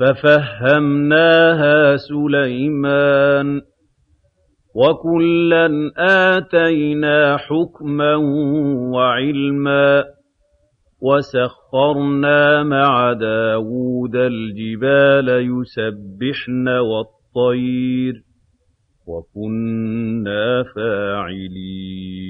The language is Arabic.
فَفَهَّمْنَاهَا سُلَيْمَانَ ۚ وَكُلًّا آتَيْنَا حُكْمًا وَعِلْمًا ۚ وَسَخَّرْنَا مَعَ دَاوُودَ الْجِبَالَ يُسَبِّحْنَ وَالطَّيْرَ ۚ وَكُنَّا فَاعِلِينَ.